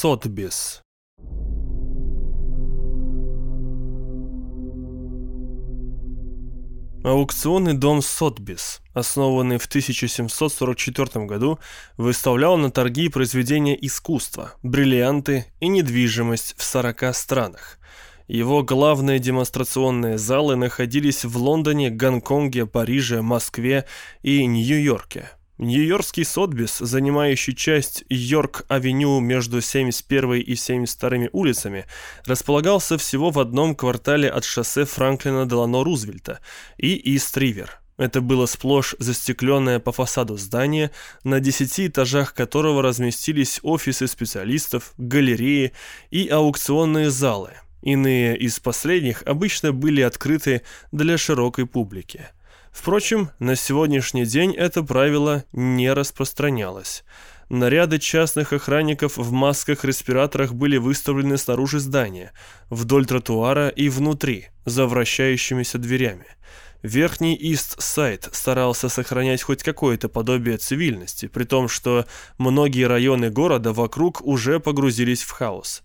Сотбис Аукционный дом Сотбис, основанный в 1744 году, выставлял на торги произведения искусства, бриллианты и недвижимость в 40 странах. Его главные демонстрационные залы находились в Лондоне, Гонконге, Париже, Москве и Нью-Йорке. Нью-Йоркский Сотбис, занимающий часть Йорк-авеню между 71 и 72 улицами, располагался всего в одном квартале от шоссе Франклина Делано Рузвельта и Ист-Ривер. Это было сплошь застекленное по фасаду здание, на 10 этажах которого разместились офисы специалистов, галереи и аукционные залы. Иные из последних обычно были открыты для широкой публики. Впрочем, на сегодняшний день это правило не распространялось. Наряды частных охранников в масках-респираторах были выставлены снаружи здания, вдоль тротуара и внутри, за вращающимися дверями. Верхний Ист-Сайд старался сохранять хоть какое-то подобие цивильности, при том, что многие районы города вокруг уже погрузились в хаос.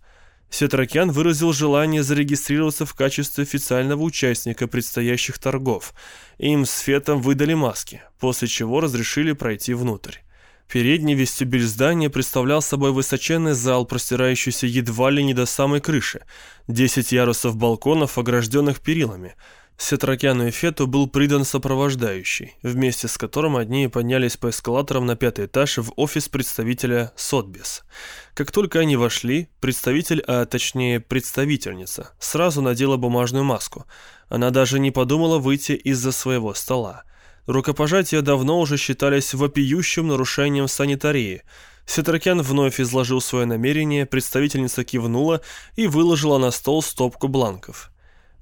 Сетракян выразил желание зарегистрироваться в качестве официального участника предстоящих торгов. Им с Фетом выдали маски, после чего разрешили пройти внутрь. Передний вестибюль здания представлял собой высоченный зал, простирающийся едва ли не до самой крыши. Десять ярусов балконов, огражденных перилами – Сетракяну и Фету был придан сопровождающий, вместе с которым одни поднялись по эскалаторам на пятый этаж в офис представителя Сотбис. Как только они вошли, представитель, а точнее представительница, сразу надела бумажную маску. Она даже не подумала выйти из-за своего стола. Рукопожатия давно уже считались вопиющим нарушением санитарии. Сетракян вновь изложил свое намерение, представительница кивнула и выложила на стол стопку бланков.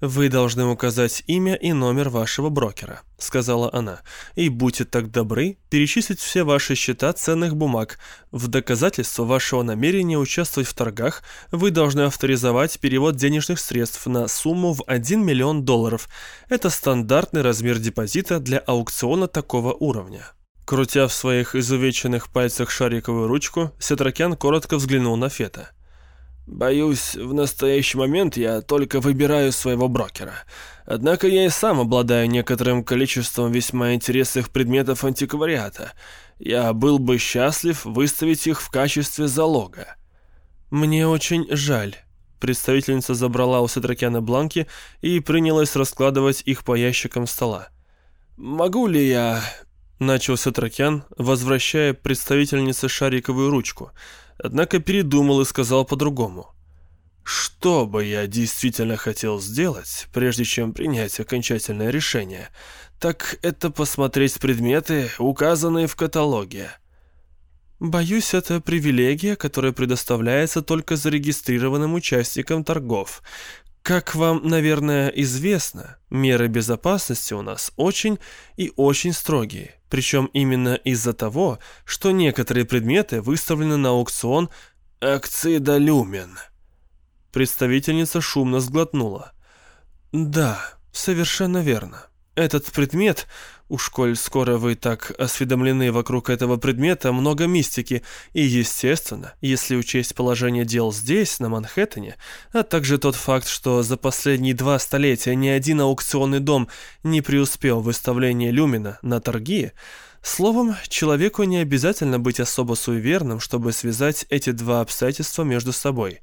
«Вы должны указать имя и номер вашего брокера», — сказала она. «И будьте так добры перечислить все ваши счета ценных бумаг. В доказательство вашего намерения участвовать в торгах вы должны авторизовать перевод денежных средств на сумму в 1 миллион долларов. Это стандартный размер депозита для аукциона такого уровня». Крутя в своих изувеченных пальцах шариковую ручку, Сетракян коротко взглянул на Фета. Боюсь, в настоящий момент я только выбираю своего брокера. Однако я и сам обладаю некоторым количеством весьма интересных предметов антиквариата. Я был бы счастлив выставить их в качестве залога. Мне очень жаль. Представительница забрала у Сатракяна бланки и принялась раскладывать их по ящикам стола. «Могу ли я...» — начал Сатракян, возвращая представительнице шариковую ручку — однако передумал и сказал по-другому. Что бы я действительно хотел сделать, прежде чем принять окончательное решение, так это посмотреть предметы, указанные в каталоге. Боюсь, это привилегия, которая предоставляется только зарегистрированным участникам торгов. Как вам, наверное, известно, меры безопасности у нас очень и очень строгие. Причем именно из-за того, что некоторые предметы выставлены на аукцион «Акцидолюмен». Представительница шумно сглотнула. «Да, совершенно верно. Этот предмет, уж коль скоро вы так осведомлены вокруг этого предмета, много мистики, и, естественно, если учесть положение дел здесь, на Манхэттене, а также тот факт, что за последние два столетия ни один аукционный дом не преуспел в выставлении люмина на торги, словом, человеку не обязательно быть особо суеверным, чтобы связать эти два обстоятельства между собой –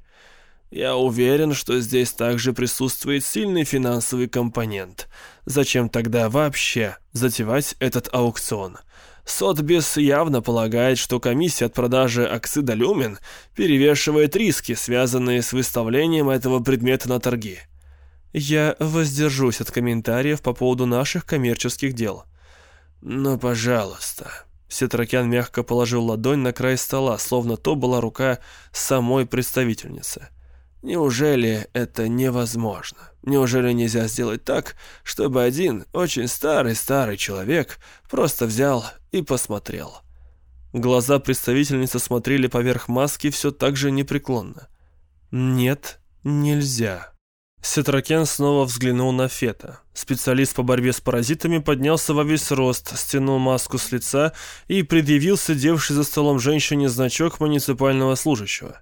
я уверен, что здесь также присутствует сильный финансовый компонент. Зачем тогда вообще затевать этот аукцион? Сотбис явно полагает, что комиссия от продажи оксида люмин перевешивает риски, связанные с выставлением этого предмета на торги. Я воздержусь от комментариев по поводу наших коммерческих дел. Ну, пожалуйста. Сетракян мягко положил ладонь на край стола, словно то была рука самой представительницы. Неужели это невозможно? Неужели нельзя сделать так, чтобы один очень старый-старый человек просто взял и посмотрел? Глаза представительницы смотрели поверх маски все так же непреклонно. «Нет, нельзя». Сетракен снова взглянул на Фета. Специалист по борьбе с паразитами поднялся во весь рост, стянул маску с лица и предъявил сидевший за столом женщине значок муниципального служащего.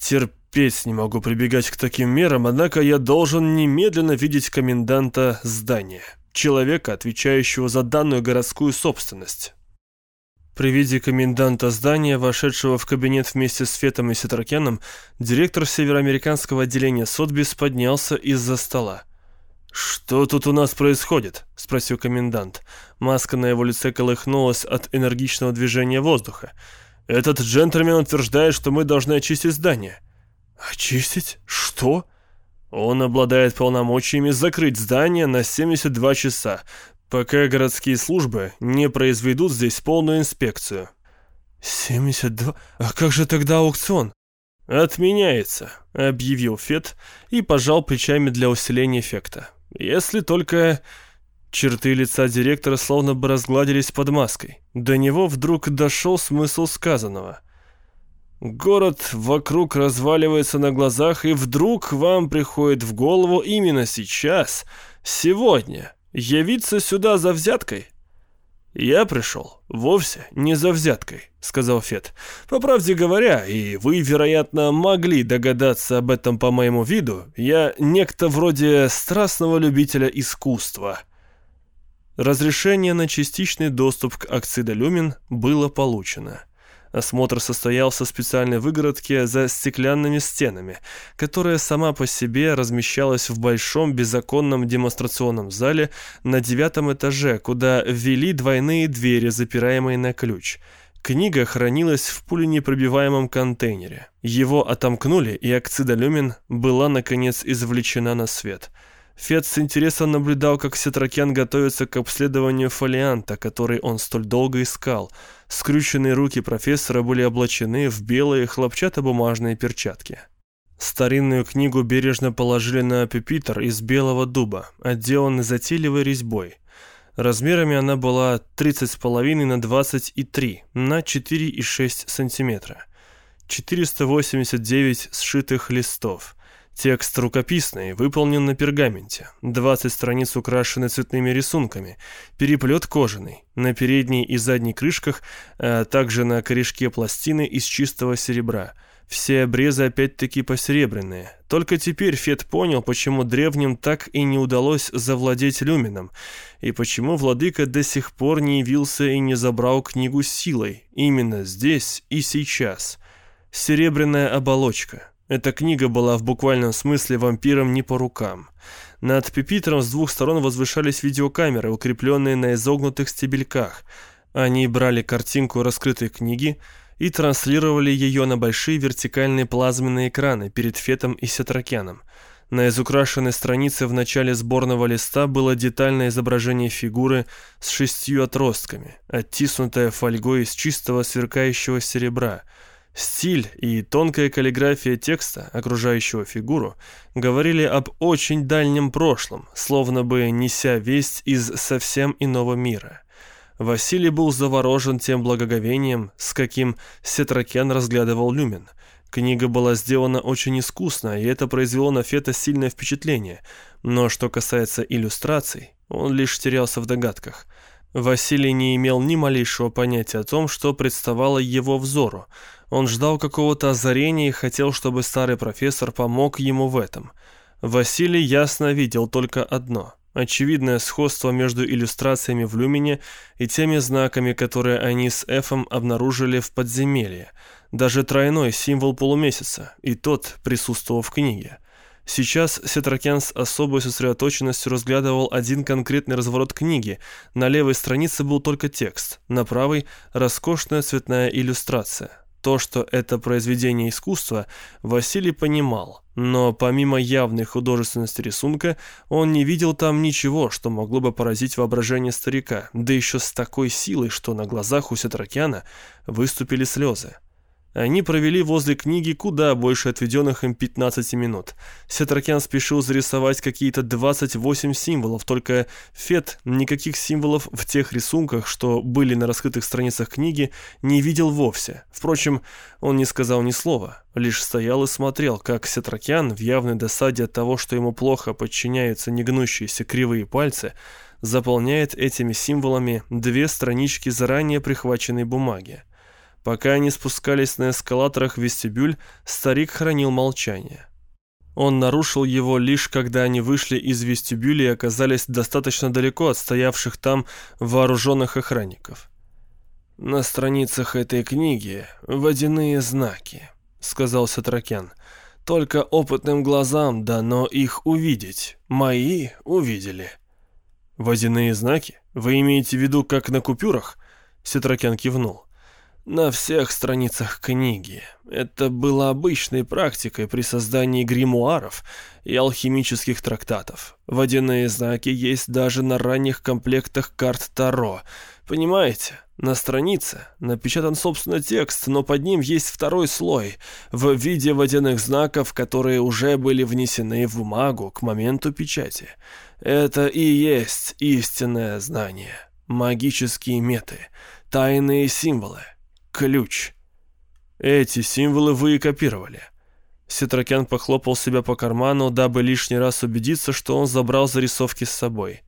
Терпеть не могу прибегать к таким мерам, однако я должен немедленно видеть коменданта здания, человека, отвечающего за данную городскую собственность. При виде коменданта здания, вошедшего в кабинет вместе с Фетом и Сетракеном, директор североамериканского отделения Сотбис поднялся из-за стола. «Что тут у нас происходит?» — спросил комендант. Маска на его лице колыхнулась от энергичного движения воздуха. «Этот джентльмен утверждает, что мы должны очистить здание». «Очистить? Что?» Он обладает полномочиями закрыть здание на 72 часа, пока городские службы не произведут здесь полную инспекцию. 72? А как же тогда аукцион? Отменяется, объявил Фет и пожал плечами для усиления эффекта. Если только... Черты лица директора словно бы разгладились под маской. До него вдруг дошел смысл сказанного. Город вокруг разваливается на глазах, и вдруг вам приходит в голову именно сейчас, сегодня, явиться сюда за взяткой?» «Я пришел вовсе не за взяткой», — сказал Фет. «По правде говоря, и вы, вероятно, могли догадаться об этом по моему виду, я некто вроде страстного любителя искусства». Разрешение на частичный доступ к Акцидолюмин было получено. Осмотр состоялся в специальной выгородке за стеклянными стенами, которая сама по себе размещалась в большом беззаконном демонстрационном зале на девятом этаже, куда ввели двойные двери, запираемые на ключ. Книга хранилась в пуленепробиваемом контейнере. Его отомкнули, и акцидолюмин была, наконец, извлечена на свет – Фет с интересом наблюдал, как Сетракян готовится к обследованию фолианта, который он столь долго искал. Скрюченные руки профессора были облачены в белые хлопчатобумажные перчатки. Старинную книгу бережно положили на пюпитр из белого дуба, отделанный затейливой резьбой. Размерами она была 30,5 на 23 на 4,6 сантиметра. 489 сшитых листов – Текст рукописный, выполнен на пергаменте. 20 страниц украшены цветными рисунками. Переплет кожаный. На передней и задней крышках, а также на корешке пластины из чистого серебра. Все обрезы опять-таки посеребряные. Только теперь Фет понял, почему древним так и не удалось завладеть люмином, и почему владыка до сих пор не явился и не забрал книгу силой, именно здесь и сейчас. Серебряная оболочка, эта книга была в буквальном смысле вампиром не по рукам. Над пепитром с двух сторон возвышались видеокамеры, укрепленные на изогнутых стебельках. Они брали картинку раскрытой книги и транслировали ее на большие вертикальные плазменные экраны перед Фетом и Сетракяном. На изукрашенной странице в начале сборного листа было детальное изображение фигуры с шестью отростками, оттиснутая фольгой из чистого сверкающего серебра – Стиль и тонкая каллиграфия текста, окружающего фигуру, говорили об очень дальнем прошлом, словно бы неся весть из совсем иного мира. Василий был заворожен тем благоговением, с каким Сетракен разглядывал люмен. Книга была сделана очень искусно, и это произвело на Фета сильное впечатление. Но что касается иллюстраций, он лишь терялся в догадках. Василий не имел ни малейшего понятия о том, что представало его взору. Он ждал какого-то озарения и хотел, чтобы старый профессор помог ему в этом. Василий ясно видел только одно – очевидное сходство между иллюстрациями в люмине и теми знаками, которые они с Эфом обнаружили в подземелье. Даже тройной символ полумесяца, и тот присутствовал в книге. Сейчас Сетракян с особой сосредоточенностью разглядывал один конкретный разворот книги. На левой странице был только текст, на правой – роскошная цветная иллюстрация. То, что это произведение искусства, Василий понимал, но помимо явной художественности рисунка, он не видел там ничего, что могло бы поразить воображение старика, да еще с такой силой, что на глазах у Сетракяна выступили слезы. Они провели возле книги куда больше отведенных им 15 минут. Сетракян спешил зарисовать какие-то 28 символов, только Фет никаких символов в тех рисунках, что были на раскрытых страницах книги, не видел вовсе. Впрочем, он не сказал ни слова, лишь стоял и смотрел, как Сетракян в явной досаде от того, что ему плохо подчиняются негнущиеся кривые пальцы, заполняет этими символами две странички заранее прихваченной бумаги. Пока они спускались на эскалаторах в вестибюль, старик хранил молчание. Он нарушил его лишь когда они вышли из вестибюля и оказались достаточно далеко от стоявших там вооруженных охранников. «На страницах этой книги водяные знаки», — сказал Сатракян. «Только опытным глазам дано их увидеть. Мои увидели». «Водяные знаки? Вы имеете в виду, как на купюрах?» Сетракян кивнул. На всех страницах книги. Это было обычной практикой при создании гримуаров и алхимических трактатов. Водяные знаки есть даже на ранних комплектах карт Таро. Понимаете? На странице напечатан собственно текст, но под ним есть второй слой в виде водяных знаков, которые уже были внесены в бумагу к моменту печати. Это и есть истинное знание. Магические меты, тайные символы, ключ. Эти символы вы и копировали. Сетракян похлопал себя по карману, дабы лишний раз убедиться, что он забрал зарисовки с собой.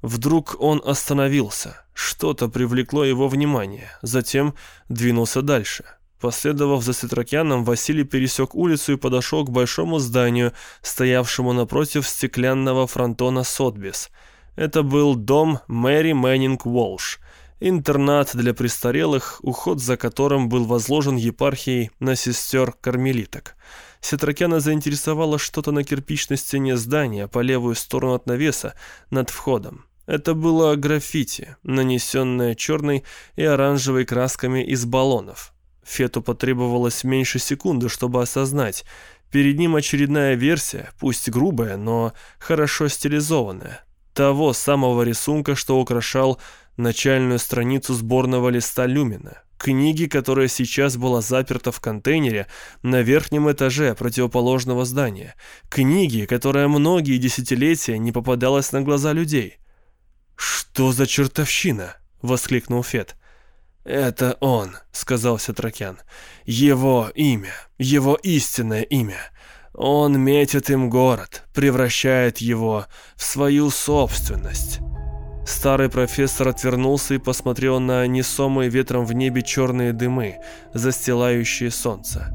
Вдруг он остановился. Что-то привлекло его внимание. Затем двинулся дальше. Последовав за Сетракяном, Василий пересек улицу и подошел к большому зданию, стоявшему напротив стеклянного фронтона Сотбис. Это был дом Мэри Мэннинг Уолш – интернат для престарелых, уход за которым был возложен епархией на сестер-кармелиток. Сетракяна заинтересовало что-то на кирпичной стене здания по левую сторону от навеса над входом. Это было граффити, нанесенное черной и оранжевой красками из баллонов. Фету потребовалось меньше секунды, чтобы осознать. Перед ним очередная версия, пусть грубая, но хорошо стилизованная. Того самого рисунка, что украшал начальную страницу сборного листа Люмина, книги, которая сейчас была заперта в контейнере на верхнем этаже противоположного здания, книги, которая многие десятилетия не попадалась на глаза людей. «Что за чертовщина?» — воскликнул Фет. «Это он», — сказал Сетракян. «Его имя, его истинное имя. Он метит им город, превращает его в свою собственность». Старый профессор отвернулся и посмотрел на несомые ветром в небе черные дымы, застилающие солнце.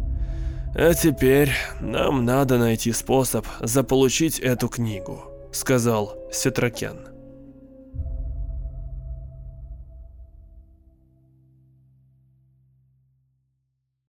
«А теперь нам надо найти способ заполучить эту книгу», — сказал Сетракян.